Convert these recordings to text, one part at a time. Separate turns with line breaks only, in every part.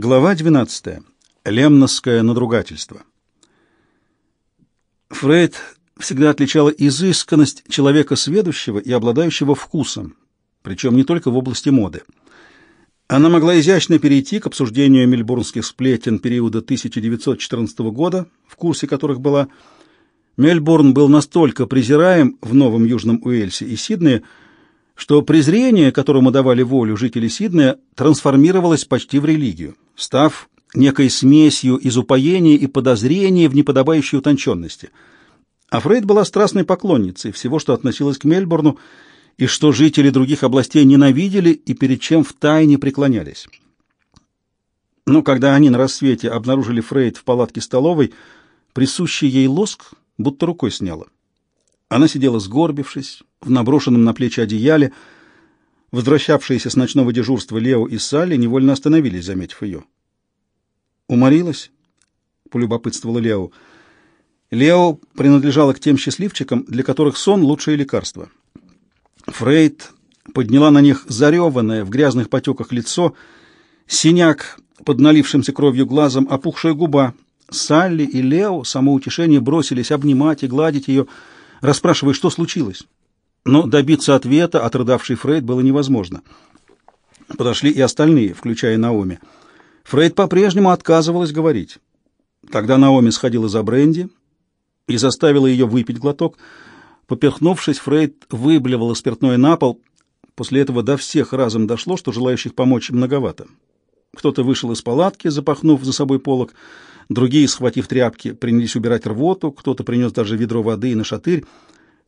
Глава 12. Лемносское надругательство. Фрейд всегда отличала изысканность человека сведущего и обладающего вкусом, причем не только в области моды. Она могла изящно перейти к обсуждению мельбурнских сплетен периода 1914 года, в курсе которых была. Мельбурн был настолько презираем в Новом Южном Уэльсе и Сиднее, что презрение, которому давали волю жители Сиднея, трансформировалось почти в религию, став некой смесью из упоения и подозрения в неподобающей утонченности. А Фрейд была страстной поклонницей всего, что относилось к Мельбурну, и что жители других областей ненавидели и перед чем втайне преклонялись. Но когда они на рассвете обнаружили Фрейд в палатке столовой, присущий ей лоск будто рукой сняло. Она сидела сгорбившись, в наброшенном на плечи одеяле. Возвращавшиеся с ночного дежурства Лео и Салли невольно остановились, заметив ее. «Уморилась?» — полюбопытствовала Лео. Лео принадлежала к тем счастливчикам, для которых сон — лучшее лекарство. Фрейд подняла на них зареванное в грязных потеках лицо, синяк под налившимся кровью глазом, опухшая губа. Салли и Лео самоутешение бросились обнимать и гладить ее — расспрашивая, что случилось. Но добиться ответа от рыдавшей Фрейд было невозможно. Подошли и остальные, включая Наоми. Фрейд по-прежнему отказывалась говорить. Тогда Наоми сходила за бренди и заставила ее выпить глоток. Поперхнувшись, Фрейд выблевала спиртное на пол. После этого до всех разом дошло, что желающих помочь многовато. Кто-то вышел из палатки, запахнув за собой полог, Другие, схватив тряпки, принялись убирать рвоту, кто-то принес даже ведро воды и нашатырь.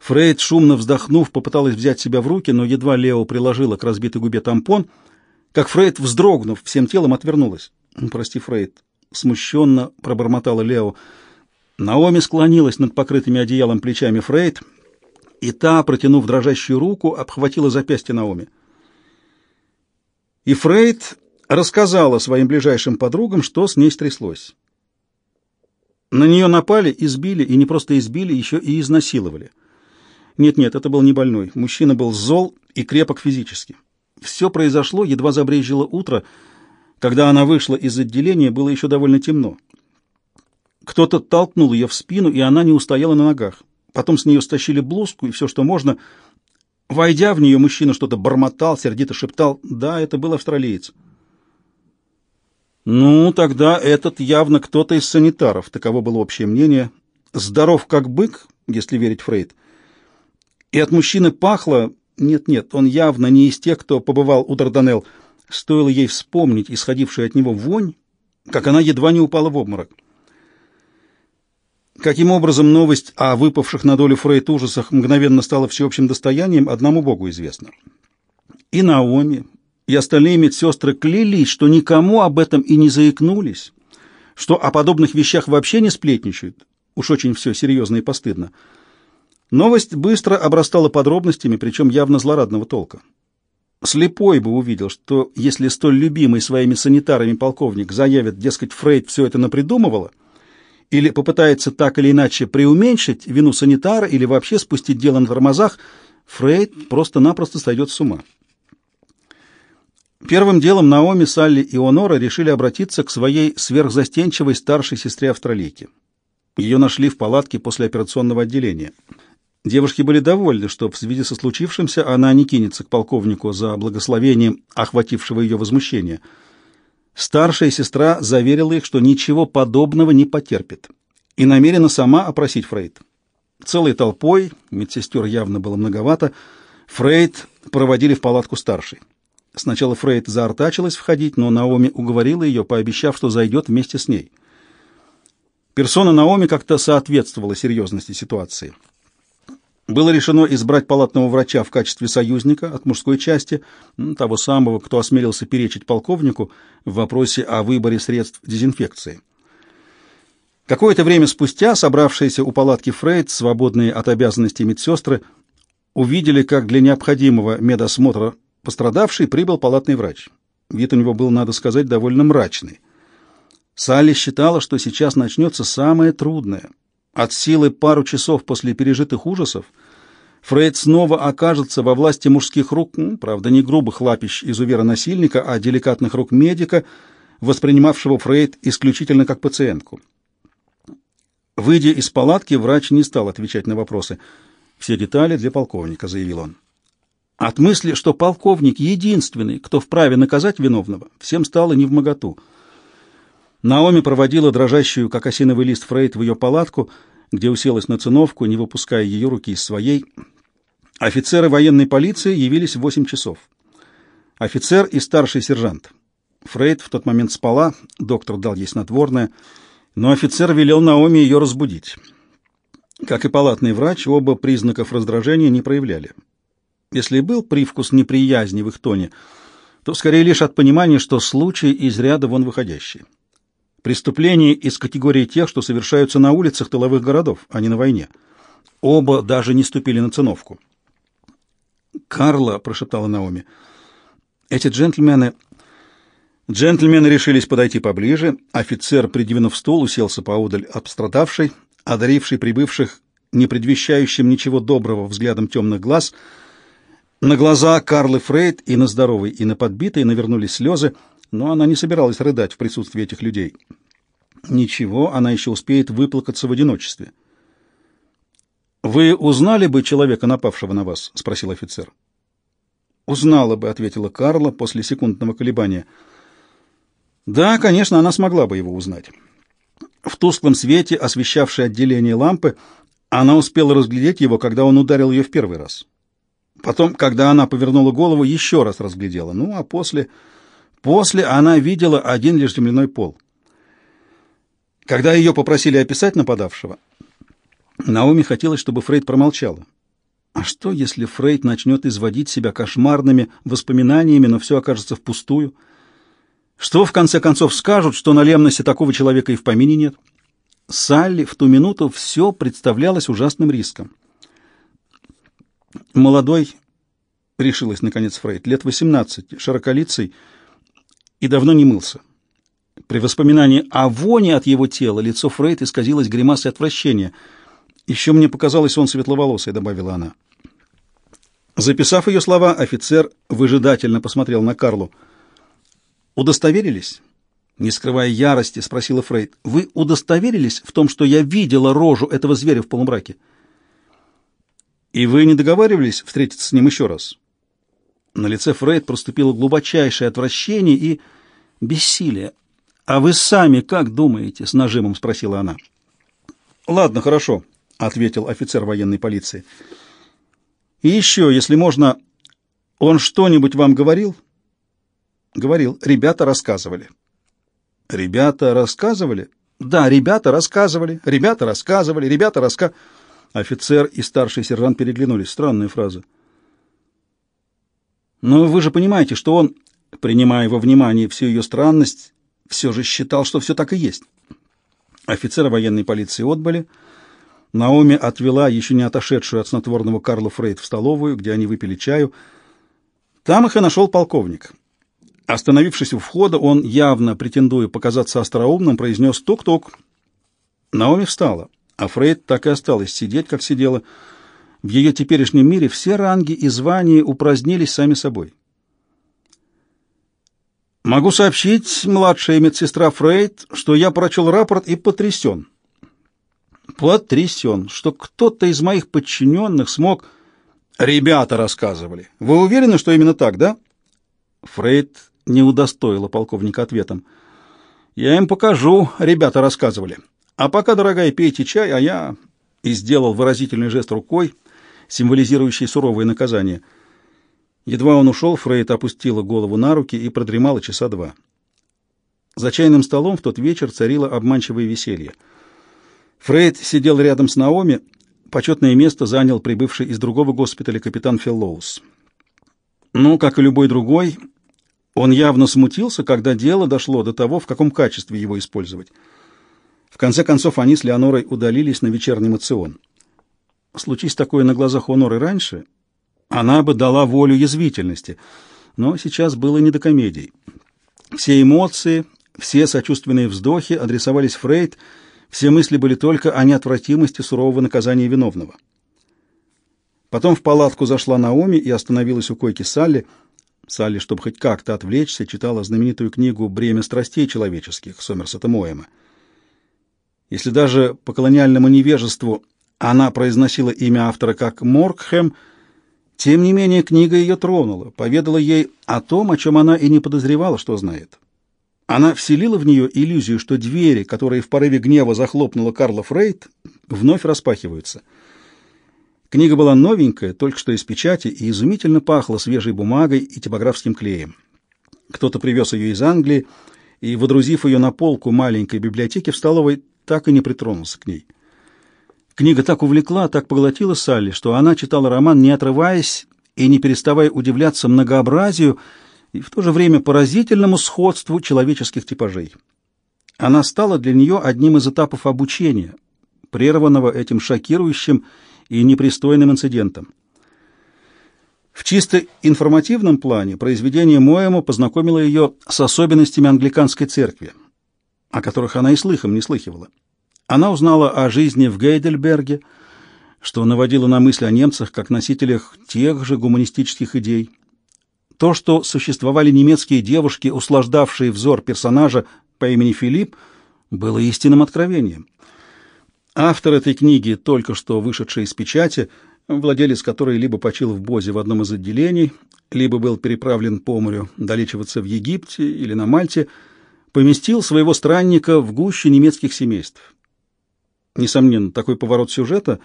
Фрейд, шумно вздохнув, попыталась взять себя в руки, но едва Лео приложила к разбитой губе тампон, как Фрейд, вздрогнув, всем телом отвернулась. «Прости, Фрейд», — смущенно пробормотала Лео. Наоми склонилась над покрытыми одеялом плечами Фрейд, и та, протянув дрожащую руку, обхватила запястье Наоми. И Фрейд рассказала своим ближайшим подругам, что с ней стряслось. На нее напали, избили, и не просто избили, еще и изнасиловали. Нет-нет, это был не больной. Мужчина был зол и крепок физически. Все произошло, едва забрежило утро. Когда она вышла из отделения, было еще довольно темно. Кто-то толкнул ее в спину, и она не устояла на ногах. Потом с нее стащили блузку и все, что можно. Войдя в нее, мужчина что-то бормотал, сердито шептал. Да, это был австралиец. Ну, тогда этот явно кто-то из санитаров, таково было общее мнение. Здоров как бык, если верить Фрейд. И от мужчины пахло... Нет-нет, он явно не из тех, кто побывал у Дарданелл. Стоило ей вспомнить исходившую от него вонь, как она едва не упала в обморок. Каким образом новость о выпавших на долю Фрейд ужасах мгновенно стала всеобщим достоянием, одному Богу известно. И Наоми, и остальные медсестры клялись, что никому об этом и не заикнулись, что о подобных вещах вообще не сплетничают. Уж очень все серьезно и постыдно. Новость быстро обрастала подробностями, причем явно злорадного толка. Слепой бы увидел, что если столь любимый своими санитарами полковник заявит, дескать, Фрейд все это напридумывала, или попытается так или иначе преуменьшить вину санитара или вообще спустить дело на тормозах, Фрейд просто-напросто сойдет с ума. Первым делом Наоми, Салли и Онора решили обратиться к своей сверхзастенчивой старшей сестре-австралийке. Ее нашли в палатке после операционного отделения. Девушки были довольны, что в связи со случившимся она не кинется к полковнику за благословением охватившего ее возмущения. Старшая сестра заверила их, что ничего подобного не потерпит, и намерена сама опросить Фрейд. Целой толпой, медсестер явно было многовато, Фрейд проводили в палатку старшей. Сначала Фрейд заортачилась входить, но Наоми уговорила ее, пообещав, что зайдет вместе с ней. Персона Наоми как-то соответствовала серьезности ситуации. Было решено избрать палатного врача в качестве союзника от мужской части, того самого, кто осмелился перечить полковнику в вопросе о выборе средств дезинфекции. Какое-то время спустя собравшиеся у палатки Фрейд, свободные от обязанностей медсестры, увидели, как для необходимого медосмотра Пострадавший прибыл палатный врач. Вид у него был, надо сказать, довольно мрачный. Салли считала, что сейчас начнется самое трудное. От силы пару часов после пережитых ужасов Фрейд снова окажется во власти мужских рук, правда, не грубых лапищ изувера-насильника, а деликатных рук медика, воспринимавшего Фрейд исключительно как пациентку. Выйдя из палатки, врач не стал отвечать на вопросы. «Все детали для полковника», — заявил он. От мысли, что полковник единственный, кто вправе наказать виновного, всем стало невмоготу. Наоми проводила дрожащую, как осиновый лист, Фрейд в ее палатку, где уселась на циновку, не выпуская ее руки из своей. Офицеры военной полиции явились в восемь часов. Офицер и старший сержант. Фрейд в тот момент спала, доктор дал ей снотворное, но офицер велел Наоми ее разбудить. Как и палатный врач, оба признаков раздражения не проявляли. Если был привкус неприязни в их тоне, то скорее лишь от понимания, что случай из ряда вон выходящий. Преступления из категории тех, что совершаются на улицах тыловых городов, а не на войне. Оба даже не ступили на циновку. «Карла», — прошептала Наоми, — «эти джентльмены...» Джентльмены решились подойти поближе. Офицер, придвинув стул, уселся поодаль от пострадавшей, одаривший прибывших не предвещающим ничего доброго взглядом темных глаз. На глаза Карлы Фрейд и на здоровой, и на подбитой навернулись слезы, но она не собиралась рыдать в присутствии этих людей. Ничего, она еще успеет выплакаться в одиночестве. «Вы узнали бы человека, напавшего на вас?» — спросил офицер. «Узнала бы», — ответила Карла после секундного колебания. «Да, конечно, она смогла бы его узнать». В тусклом свете, освещавшей отделение лампы, она успела разглядеть его, когда он ударил ее в первый раз. Потом, когда она повернула голову, еще раз разглядела. Ну, а после... После она видела один лишь земляной пол. Когда ее попросили описать нападавшего, Наоми хотелось, чтобы Фрейд промолчала. А что, если Фрейд начнет изводить себя кошмарными воспоминаниями, но все окажется впустую? Что, в конце концов, скажут, что на Лемносе такого человека и в помине нет? Салли в ту минуту все представлялось ужасным риском. Молодой, решилась наконец Фрейд, лет восемнадцать, широколицый и давно не мылся. При воспоминании о воне от его тела лицо Фрейд исказилось гримасой отвращения — «Еще мне показалось, он светловолосый», — добавила она. Записав ее слова, офицер выжидательно посмотрел на Карлу. «Удостоверились?» Не скрывая ярости, спросила Фрейд. «Вы удостоверились в том, что я видела рожу этого зверя в полумраке?» «И вы не договаривались встретиться с ним еще раз?» На лице Фрейд проступило глубочайшее отвращение и бессилие. «А вы сами как думаете?» — с нажимом спросила она. «Ладно, хорошо ответил офицер военной полиции. И еще, если можно, он что-нибудь вам говорил? Говорил. Ребята рассказывали. Ребята рассказывали? Да, ребята рассказывали. Ребята рассказывали. Ребята раска... Офицер и старший сержант переглянулись. Странная фраза. Но вы же понимаете, что он, принимая во внимание всю ее странность, все же считал, что все так и есть. Офицеры военной полиции отбыли, Наоми отвела еще не отошедшую от снотворного Карла Фрейд в столовую, где они выпили чаю. Там их и нашел полковник. Остановившись у входа, он, явно претендуя показаться остроумным, произнес «тук-тук». Наоми встала, а Фрейд так и осталась сидеть, как сидела. В ее теперешнем мире все ранги и звания упразднились сами собой. «Могу сообщить, младшая медсестра Фрейд, что я прочел рапорт и потрясен», потрясен, что кто-то из моих подчиненных смог... Ребята рассказывали. Вы уверены, что именно так, да? Фрейд не удостоила полковника ответом. Я им покажу, ребята рассказывали. А пока, дорогая, пейте чай, а я... И сделал выразительный жест рукой, символизирующий суровое наказание. Едва он ушел, Фрейд опустила голову на руки и продремала часа два. За чайным столом в тот вечер царило обманчивое веселье — Фрейд сидел рядом с Наоми. Почетное место занял прибывший из другого госпиталя капитан Феллоус. Ну, как и любой другой, он явно смутился, когда дело дошло до того, в каком качестве его использовать. В конце концов, они с Леонорой удалились на вечерний мацион. Случись такое на глазах Оноры раньше, она бы дала волю язвительности, но сейчас было не до комедий. Все эмоции, все сочувственные вздохи адресовались Фрейд — все мысли были только о неотвратимости сурового наказания виновного. Потом в палатку зашла Наоми и остановилась у койки Салли. Салли, чтобы хоть как-то отвлечься, читала знаменитую книгу «Бремя страстей человеческих» Сомерсета Моэма. Если даже по колониальному невежеству она произносила имя автора как Моркхэм, тем не менее книга ее тронула, поведала ей о том, о чем она и не подозревала, что знает. Она вселила в нее иллюзию, что двери, которые в порыве гнева захлопнула Карла Фрейд, вновь распахиваются. Книга была новенькая, только что из печати, и изумительно пахла свежей бумагой и типографским клеем. Кто-то привез ее из Англии и, водрузив ее на полку маленькой библиотеки в столовой, так и не притронулся к ней. Книга так увлекла, так поглотила Салли, что она читала роман, не отрываясь и не переставая удивляться многообразию и в то же время поразительному сходству человеческих типажей. Она стала для нее одним из этапов обучения, прерванного этим шокирующим и непристойным инцидентом. В чисто информативном плане произведение Моэма познакомило ее с особенностями англиканской церкви, о которых она и слыхом не слыхивала. Она узнала о жизни в Гейдельберге, что наводило на мысли о немцах как носителях тех же гуманистических идей. То, что существовали немецкие девушки, услаждавшие взор персонажа по имени Филипп, было истинным откровением. Автор этой книги, только что вышедший из печати, владелец которой либо почил в Бозе в одном из отделений, либо был переправлен по морю долечиваться в Египте или на Мальте, поместил своего странника в гуще немецких семейств. Несомненно, такой поворот сюжета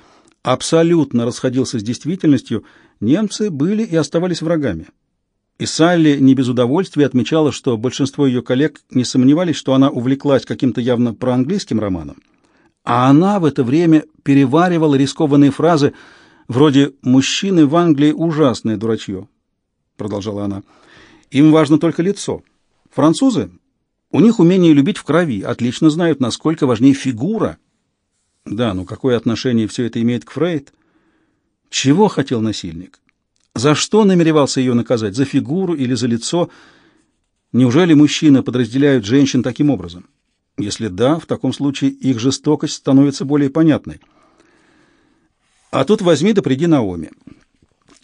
абсолютно расходился с действительностью. Немцы были и оставались врагами. И Салли не без удовольствия отмечала, что большинство ее коллег не сомневались, что она увлеклась каким-то явно проанглийским романом. А она в это время переваривала рискованные фразы вроде «мужчины в Англии ужасное дурачье», — продолжала она. «Им важно только лицо. Французы? У них умение любить в крови, отлично знают, насколько важнее фигура, да, но какое отношение все это имеет к Фрейд? Чего хотел насильник? За что намеревался ее наказать? За фигуру или за лицо? Неужели мужчины подразделяют женщин таким образом? Если да, в таком случае их жестокость становится более понятной. А тут возьми да приди Наоми.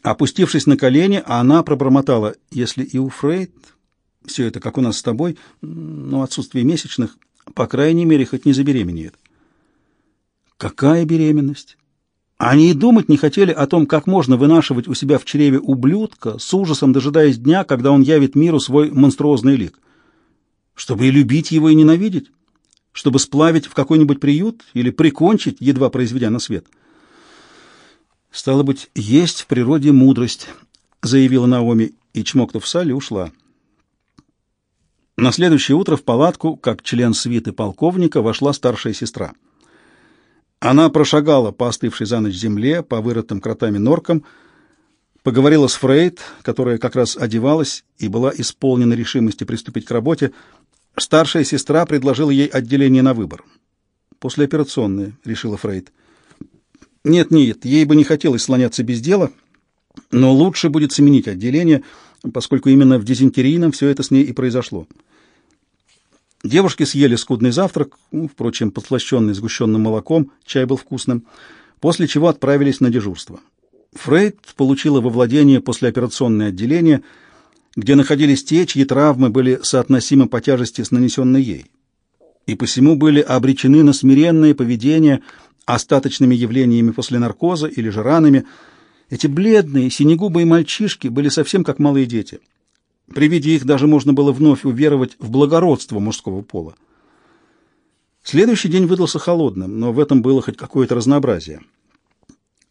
Опустившись на колени, она пробормотала, если и у Фрейд все это, как у нас с тобой, но отсутствие месячных, по крайней мере, хоть не забеременеет. Какая беременность? Они и думать не хотели о том, как можно вынашивать у себя в чреве ублюдка, с ужасом дожидаясь дня, когда он явит миру свой монструозный лик. Чтобы и любить его, и ненавидеть? Чтобы сплавить в какой-нибудь приют или прикончить, едва произведя на свет? «Стало быть, есть в природе мудрость», — заявила Наоми, и, чмокнув Салли, ушла. На следующее утро в палатку, как член свиты полковника, вошла старшая сестра — она прошагала по остывшей за ночь земле, по вырытым кротами норкам, поговорила с Фрейд, которая как раз одевалась и была исполнена решимости приступить к работе. Старшая сестра предложила ей отделение на выбор. «Послеоперационное», — решила Фрейд. «Нет-нет, ей бы не хотелось слоняться без дела, но лучше будет сменить отделение, поскольку именно в дизентерийном все это с ней и произошло». Девушки съели скудный завтрак, ну, впрочем, подслащенный сгущенным молоком, чай был вкусным, после чего отправились на дежурство. Фрейд получила во владение послеоперационное отделение, где находились те, чьи травмы были соотносимы по тяжести с нанесенной ей, и посему были обречены на смиренное поведение остаточными явлениями после наркоза или же ранами. Эти бледные, синегубые мальчишки были совсем как малые дети — при виде их даже можно было вновь уверовать в благородство мужского пола. Следующий день выдался холодным, но в этом было хоть какое-то разнообразие.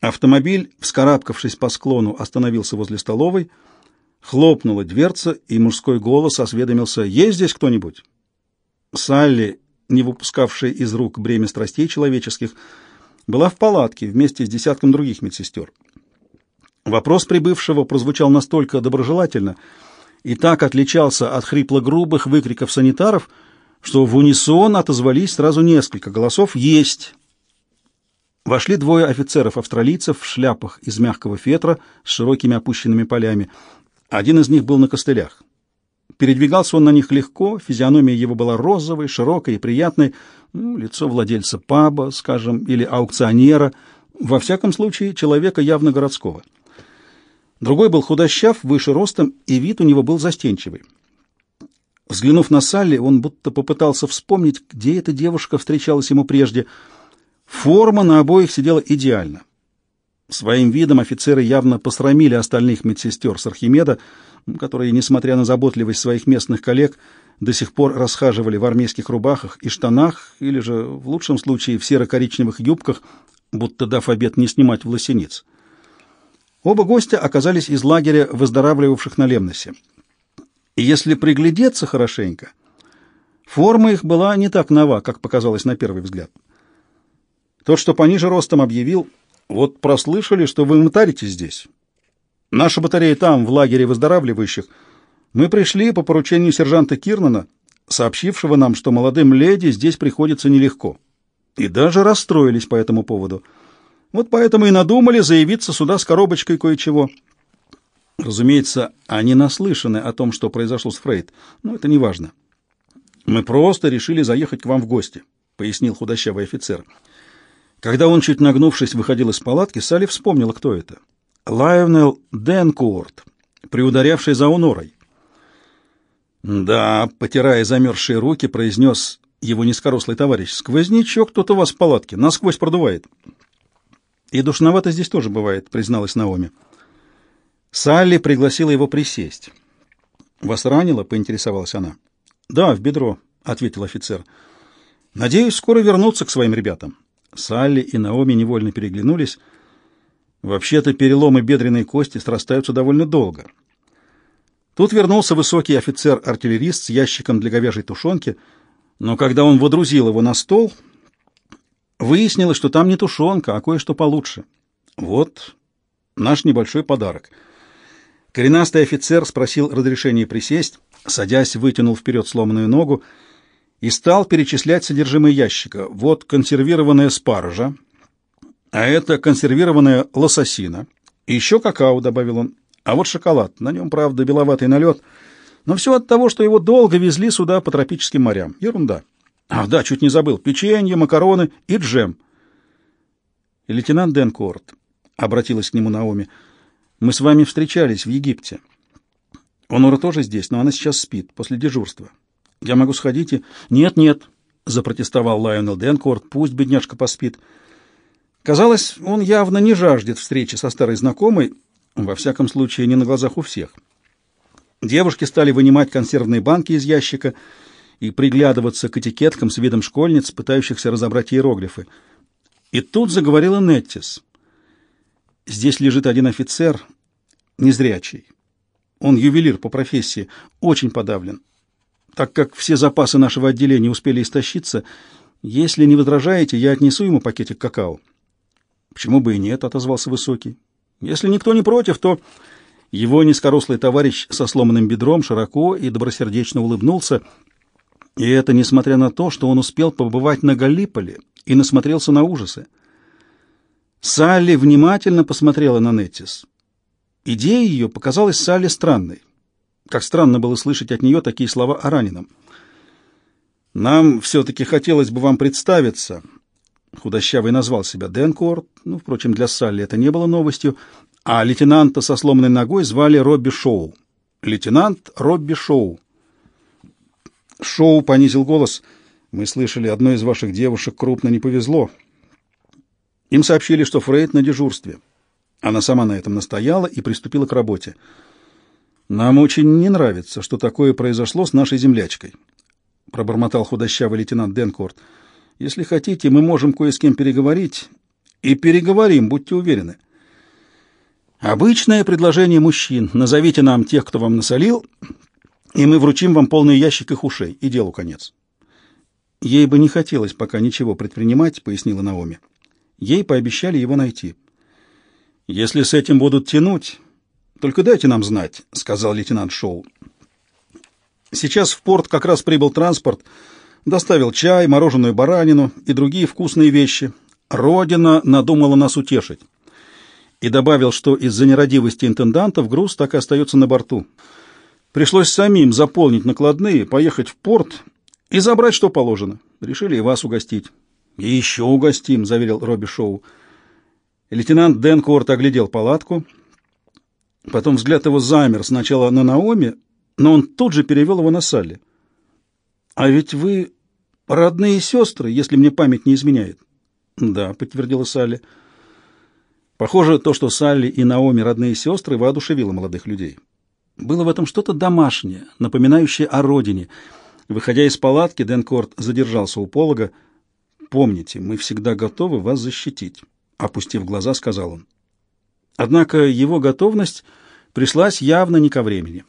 Автомобиль, вскарабкавшись по склону, остановился возле столовой, хлопнула дверца, и мужской голос осведомился «Есть здесь кто-нибудь?». Салли, не выпускавшая из рук бремя страстей человеческих, была в палатке вместе с десятком других медсестер. Вопрос прибывшего прозвучал настолько доброжелательно, и так отличался от хрипло-грубых выкриков санитаров, что в унисон отозвались сразу несколько голосов «Есть!». Вошли двое офицеров-австралийцев в шляпах из мягкого фетра с широкими опущенными полями. Один из них был на костылях. Передвигался он на них легко, физиономия его была розовой, широкой и приятной, ну, лицо владельца паба, скажем, или аукционера, во всяком случае, человека явно городского. Другой был худощав, выше ростом, и вид у него был застенчивый. Взглянув на Салли, он будто попытался вспомнить, где эта девушка встречалась ему прежде. Форма на обоих сидела идеально. Своим видом офицеры явно посрамили остальных медсестер с Архимеда, которые, несмотря на заботливость своих местных коллег, до сих пор расхаживали в армейских рубахах и штанах, или же, в лучшем случае, в серо-коричневых юбках, будто дав обед не снимать власениц. Оба гостя оказались из лагеря выздоравливавших на Лемносе. И если приглядеться хорошенько, форма их была не так нова, как показалось на первый взгляд. Тот, что пониже ростом, объявил, «Вот прослышали, что вы мытарите здесь. Наша батарея там, в лагере выздоравливающих. Мы пришли по поручению сержанта Кирнана, сообщившего нам, что молодым леди здесь приходится нелегко. И даже расстроились по этому поводу. Вот поэтому и надумали заявиться сюда с коробочкой кое-чего». Разумеется, они наслышаны о том, что произошло с Фрейд, но это не важно. «Мы просто решили заехать к вам в гости», — пояснил худощавый офицер. Когда он, чуть нагнувшись, выходил из палатки, Салли вспомнила, кто это. Лайонел Денкуорт, приударявший за Унорой. «Да», — потирая замерзшие руки, произнес его низкорослый товарищ, «сквознячок у вас в палатке, насквозь продувает». «И душновато здесь тоже бывает», — призналась Наоми. Салли пригласила его присесть. «Вас ранило?» — поинтересовалась она. «Да, в бедро», — ответил офицер. «Надеюсь, скоро вернуться к своим ребятам». Салли и Наоми невольно переглянулись. Вообще-то переломы бедренной кости срастаются довольно долго. Тут вернулся высокий офицер-артиллерист с ящиком для говяжьей тушенки, но когда он водрузил его на стол, выяснилось, что там не тушенка, а кое-что получше. Вот наш небольшой подарок — Коренастый офицер спросил разрешения присесть, садясь, вытянул вперед сломанную ногу и стал перечислять содержимое ящика. Вот консервированная спаржа, а это консервированная лососина. Еще какао, добавил он. А вот шоколад. На нем, правда, беловатый налет. Но все от того, что его долго везли сюда по тропическим морям. Ерунда. Ах, да, чуть не забыл. Печенье, макароны и джем. Лейтенант Денкорт обратилась к нему Наоми — мы с вами встречались в Египте. Онора тоже здесь, но она сейчас спит, после дежурства. Я могу сходить и... Нет, нет, запротестовал Лайонел Денкорт, пусть бедняжка поспит. Казалось, он явно не жаждет встречи со старой знакомой, во всяком случае, не на глазах у всех. Девушки стали вынимать консервные банки из ящика и приглядываться к этикеткам с видом школьниц, пытающихся разобрать иероглифы. И тут заговорила Неттис. Здесь лежит один офицер, незрячий. Он ювелир по профессии, очень подавлен. Так как все запасы нашего отделения успели истощиться, если не возражаете, я отнесу ему пакетик какао. Почему бы и нет, отозвался Высокий. Если никто не против, то его низкорослый товарищ со сломанным бедром широко и добросердечно улыбнулся, и это несмотря на то, что он успел побывать на Галиполе и насмотрелся на ужасы. Салли внимательно посмотрела на Неттис. Идея ее показалась Салли странной. Как странно было слышать от нее такие слова о раненом. «Нам все-таки хотелось бы вам представиться». Худощавый назвал себя Денкорт, ну, впрочем, для Салли это не было новостью, а лейтенанта со сломанной ногой звали Робби Шоу. Лейтенант Робби Шоу. Шоу понизил голос. «Мы слышали, одной из ваших девушек крупно не повезло. Им сообщили, что Фрейд на дежурстве. Она сама на этом настояла и приступила к работе. «Нам очень не нравится, что такое произошло с нашей землячкой», — пробормотал худощавый лейтенант Денкорт. «Если хотите, мы можем кое с кем переговорить. И переговорим, будьте уверены». «Обычное предложение мужчин. Назовите нам тех, кто вам насолил, и мы вручим вам полный ящик их ушей, и делу конец». «Ей бы не хотелось пока ничего предпринимать», — пояснила Наоми. Ей пообещали его найти. «Если с этим будут тянуть, только дайте нам знать», — сказал лейтенант Шоу. «Сейчас в порт как раз прибыл транспорт, доставил чай, мороженую баранину и другие вкусные вещи. Родина надумала нас утешить» и добавил, что из-за нерадивости интендантов груз так и остается на борту. Пришлось самим заполнить накладные, поехать в порт и забрать, что положено. Решили и вас угостить. «И еще угостим», — заверил Робби Шоу. Лейтенант Дэн Корт оглядел палатку. Потом взгляд его замер сначала на Наоми, но он тут же перевел его на Салли. «А ведь вы родные сестры, если мне память не изменяет». «Да», — подтвердила Салли. Похоже, то, что Салли и Наоми родные сестры, воодушевило молодых людей. Было в этом что-то домашнее, напоминающее о родине. Выходя из палатки, Денкорт задержался у полога. «Помните, мы всегда готовы вас защитить», — опустив глаза, сказал он. Однако его готовность пришлась явно не ко времени.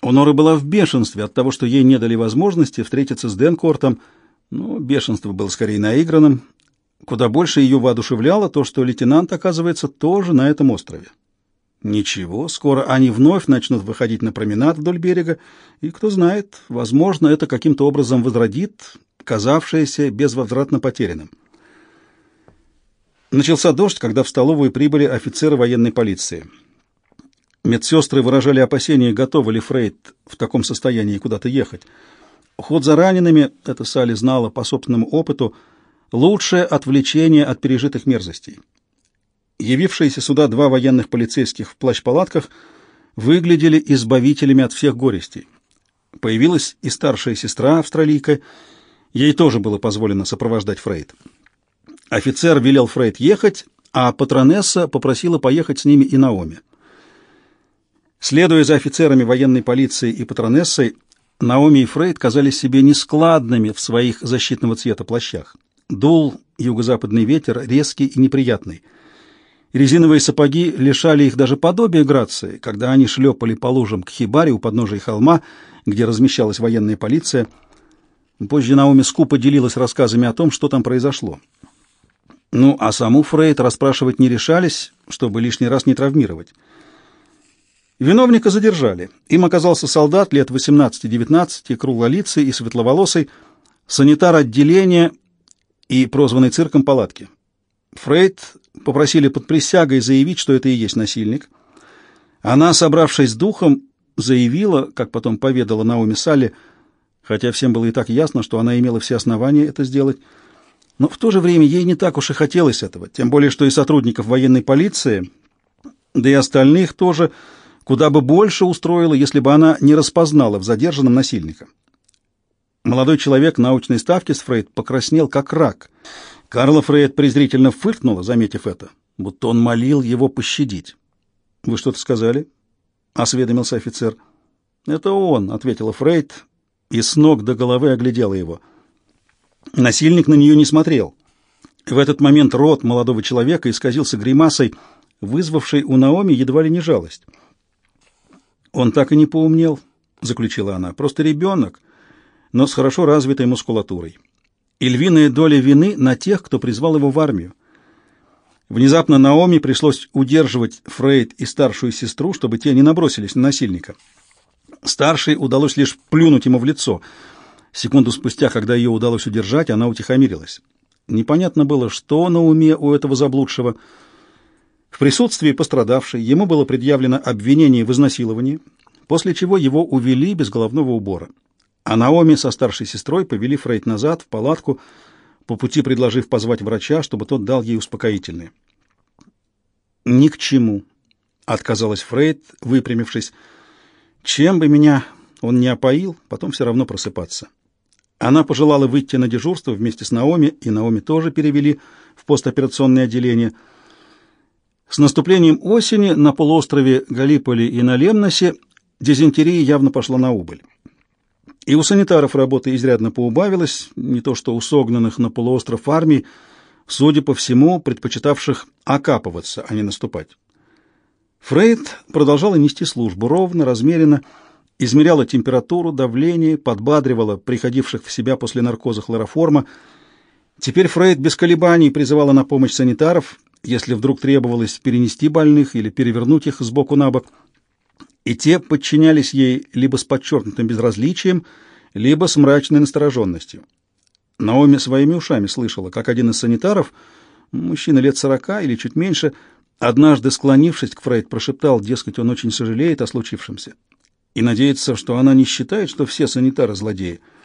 Онора была в бешенстве от того, что ей не дали возможности встретиться с Денкортом, но бешенство было скорее наигранным. Куда больше ее воодушевляло то, что лейтенант, оказывается, тоже на этом острове. Ничего, скоро они вновь начнут выходить на променад вдоль берега, и, кто знает, возможно, это каким-то образом возродит казавшееся безвозвратно потерянным. Начался дождь, когда в столовую прибыли офицеры военной полиции. Медсестры выражали опасения, готовы ли Фрейд в таком состоянии куда-то ехать. Уход за ранеными, это Салли знала по собственному опыту, лучшее отвлечение от пережитых мерзостей. Явившиеся сюда два военных полицейских в плащ-палатках выглядели избавителями от всех горестей. Появилась и старшая сестра австралийка, ей тоже было позволено сопровождать Фрейд. Офицер велел Фрейд ехать, а патронесса попросила поехать с ними и Наоми. Следуя за офицерами военной полиции и патронессой, Наоми и Фрейд казались себе нескладными в своих защитного цвета плащах. Дул юго-западный ветер, резкий и неприятный. Резиновые сапоги лишали их даже подобия грации, когда они шлепали по лужам к хибаре у подножия холма, где размещалась военная полиция. Позже Наоми скупо делилась рассказами о том, что там произошло. Ну, а саму Фрейд расспрашивать не решались, чтобы лишний раз не травмировать. Виновника задержали. Им оказался солдат лет 18-19, круглолицый и светловолосый, санитар отделения и прозванный цирком палатки. Фрейд попросили под присягой заявить, что это и есть насильник. Она, собравшись с духом, заявила, как потом поведала Наоми Салли, хотя всем было и так ясно, что она имела все основания это сделать, но в то же время ей не так уж и хотелось этого, тем более что и сотрудников военной полиции, да и остальных тоже, куда бы больше устроило, если бы она не распознала в задержанном насильника. Молодой человек на научной ставке с Фрейд покраснел, как рак. Карла Фрейд презрительно фыркнула, заметив это, будто он молил его пощадить. «Вы что-то сказали?» — осведомился офицер. «Это он», — ответила Фрейд, и с ног до головы оглядела его — Насильник на нее не смотрел. В этот момент рот молодого человека исказился гримасой, вызвавшей у Наоми едва ли не жалость. «Он так и не поумнел», — заключила она, — «просто ребенок, но с хорошо развитой мускулатурой. И львиная доля вины на тех, кто призвал его в армию. Внезапно Наоми пришлось удерживать Фрейд и старшую сестру, чтобы те не набросились на насильника. Старшей удалось лишь плюнуть ему в лицо — Секунду спустя, когда ее удалось удержать, она утихомирилась. Непонятно было, что на уме у этого заблудшего. В присутствии пострадавшей ему было предъявлено обвинение в изнасиловании, после чего его увели без головного убора. А Наоми со старшей сестрой повели Фрейд назад, в палатку, по пути предложив позвать врача, чтобы тот дал ей успокоительные. «Ни к чему», — отказалась Фрейд, выпрямившись. «Чем бы меня он не опоил, потом все равно просыпаться». Она пожелала выйти на дежурство вместе с Наоми, и Наоми тоже перевели в постоперационное отделение. С наступлением осени на полуострове Галиполи и на Лемносе дизентерия явно пошла на убыль. И у санитаров работа изрядно поубавилась, не то что у согнанных на полуостров армий, судя по всему, предпочитавших окапываться, а не наступать. Фрейд продолжала нести службу ровно, размеренно, измеряла температуру, давление, подбадривала приходивших в себя после наркоза хлороформа. Теперь Фрейд без колебаний призывала на помощь санитаров, если вдруг требовалось перенести больных или перевернуть их с боку на бок. И те подчинялись ей либо с подчеркнутым безразличием, либо с мрачной настороженностью. Наоми своими ушами слышала, как один из санитаров, мужчина лет сорока или чуть меньше, однажды склонившись к Фрейд, прошептал, дескать, он очень сожалеет о случившемся и надеется, что она не считает, что все санитары злодеи —